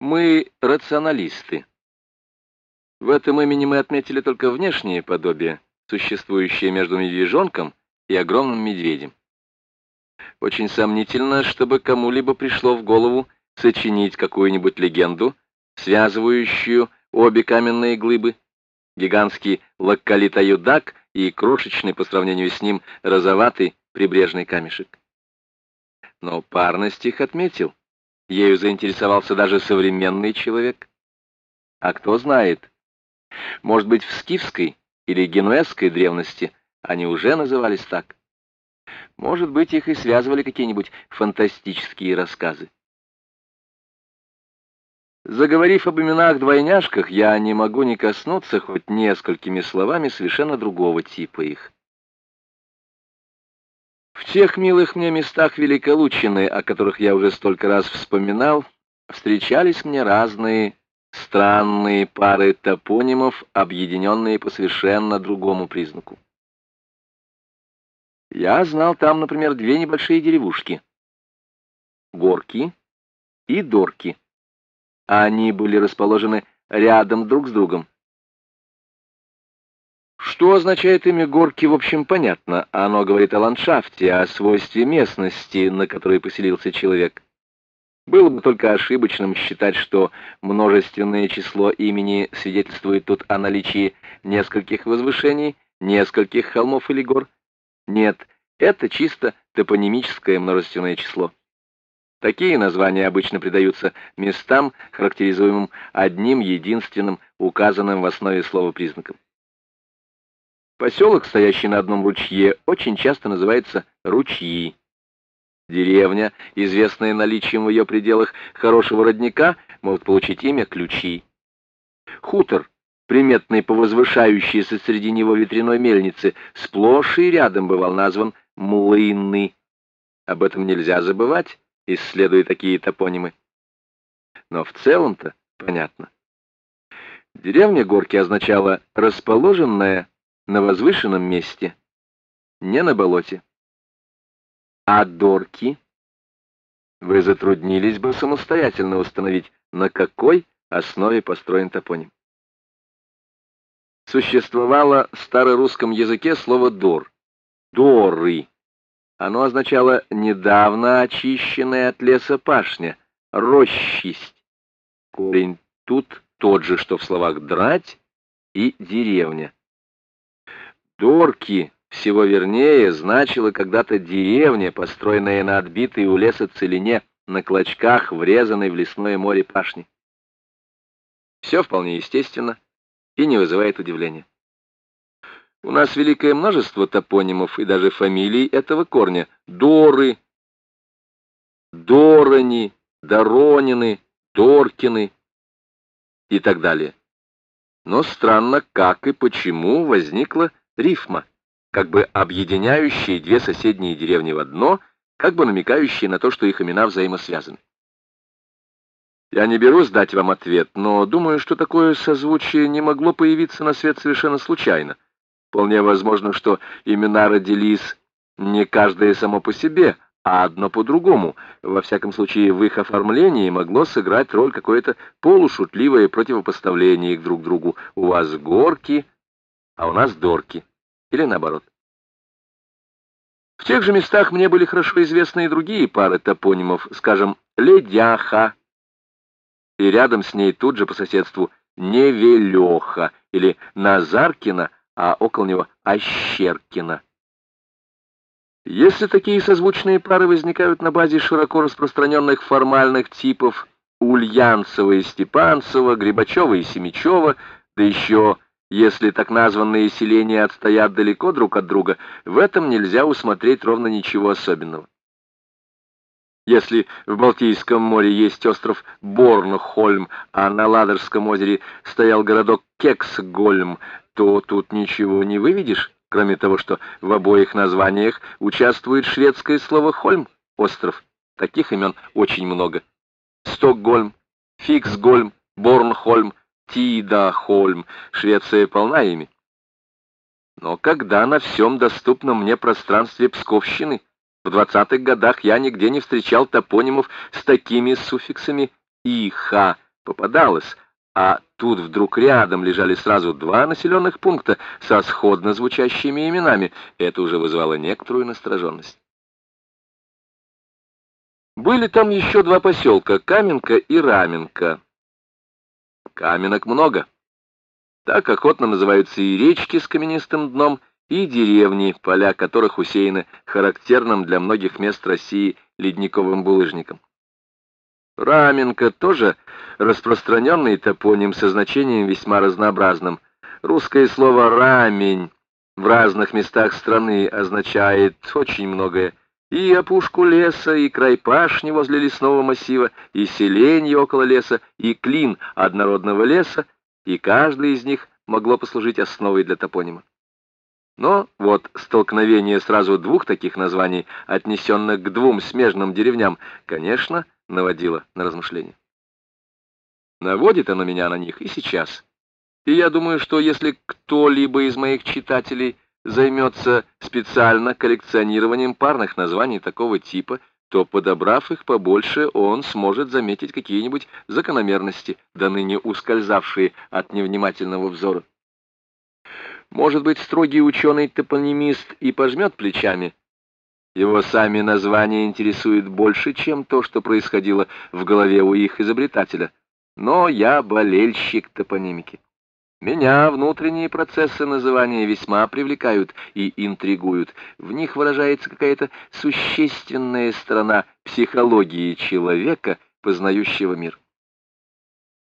Мы рационалисты. В этом имени мы отметили только внешнее подобие, существующее между медвежонком и огромным медведем. Очень сомнительно, чтобы кому-либо пришло в голову сочинить какую-нибудь легенду, связывающую обе каменные глыбы, гигантский лаккалитаюдак и крошечный по сравнению с ним розоватый прибрежный камешек. Но парность их отметил. Ею заинтересовался даже современный человек. А кто знает, может быть, в скифской или генуэзской древности они уже назывались так. Может быть, их и связывали какие-нибудь фантастические рассказы. Заговорив об именах-двойняшках, я не могу не коснуться хоть несколькими словами совершенно другого типа их. В тех милых мне местах Великолучины, о которых я уже столько раз вспоминал, встречались мне разные странные пары топонимов, объединенные по совершенно другому признаку. Я знал там, например, две небольшие деревушки — Горки и Дорки. Они были расположены рядом друг с другом. Что означает имя горки, в общем, понятно. Оно говорит о ландшафте, о свойстве местности, на которой поселился человек. Было бы только ошибочным считать, что множественное число имени свидетельствует тут о наличии нескольких возвышений, нескольких холмов или гор. Нет, это чисто топонимическое множественное число. Такие названия обычно придаются местам, характеризуемым одним единственным указанным в основе слова признаком. Поселок, стоящий на одном ручье, очень часто называется ручьи. Деревня, известная наличием в ее пределах хорошего родника, может получить имя Ключи. Хутор, приметный по возвышающейся среди него ветряной мельнице, сплошь и рядом бывал назван Млыны. Об этом нельзя забывать, исследуя такие топонимы. Но в целом-то понятно. Деревня Горки означала «расположенная на возвышенном месте, не на болоте. А дорки? Вы затруднились бы самостоятельно установить, на какой основе построен топоним. Существовало в старорусском языке слово «дор» — «доры». Оно означало «недавно очищенная от леса пашня», «рощисть». Корень тут тот же, что в словах «драть» и «деревня». Дорки, всего вернее, значила когда-то деревня, построенная на отбитой у леса целине, на клочках, врезанной в лесное море пашни. Все вполне естественно и не вызывает удивления. У нас великое множество топонимов и даже фамилий этого корня. Доры, Дорони, Доронины, Доркины и так далее. Но странно, как и почему возникла рифма, как бы объединяющие две соседние деревни в одно, как бы намекающие на то, что их имена взаимосвязаны. Я не берусь дать вам ответ, но думаю, что такое созвучие не могло появиться на свет совершенно случайно. Вполне возможно, что имена родились не каждое само по себе, а одно по-другому. Во всяком случае, в их оформлении могло сыграть роль какое-то полушутливое противопоставление друг другу. У вас горки, а у нас дорки. Или наоборот. В тех же местах мне были хорошо известны и другие пары топонимов, скажем, Ледяха, и рядом с ней тут же по соседству Невелеха или Назаркина, а около него Ощеркина. Если такие созвучные пары возникают на базе широко распространенных формальных типов Ульянцева и Степанцева, Грибачева и Семичева, да еще если так названные селения отстоят далеко друг от друга, в этом нельзя усмотреть ровно ничего особенного. Если в Балтийском море есть остров Борнхольм, а на Ладожском озере стоял городок Кексгольм, то тут ничего не выведешь, кроме того, что в обоих названиях участвует шведское слово «Хольм» — остров. Таких имен очень много. Стокгольм, Фиксгольм, Борнхольм, Тидахольм. Швеция полна ими. Но когда на всем доступном мне пространстве Псковщины в двадцатых годах я нигде не встречал топонимов с такими суффиксами «иха», попадалось, а тут вдруг рядом лежали сразу два населенных пункта со сходно звучащими именами. Это уже вызывало некоторую настороженность. Были там еще два поселка — Каменка и Раменка. Каменок много. Так охотно называются и речки с каменистым дном, и деревни, поля которых усеяны характерным для многих мест России ледниковым булыжником. Раменка тоже распространенный топоним со значением весьма разнообразным. Русское слово «рамень» в разных местах страны означает очень многое. И опушку леса, и край пашни возле лесного массива, и селенье около леса, и клин однородного леса, и каждое из них могло послужить основой для топонима. Но вот столкновение сразу двух таких названий, отнесенных к двум смежным деревням, конечно, наводило на размышления. Наводит оно меня на них и сейчас. И я думаю, что если кто-либо из моих читателей займется специально коллекционированием парных названий такого типа, то, подобрав их побольше, он сможет заметить какие-нибудь закономерности, до ныне ускользавшие от невнимательного взора. Может быть, строгий ученый-топонимист и пожмет плечами. Его сами названия интересуют больше, чем то, что происходило в голове у их изобретателя. Но я болельщик топонимики. Меня внутренние процессы называния весьма привлекают и интригуют. В них выражается какая-то существенная сторона психологии человека, познающего мир.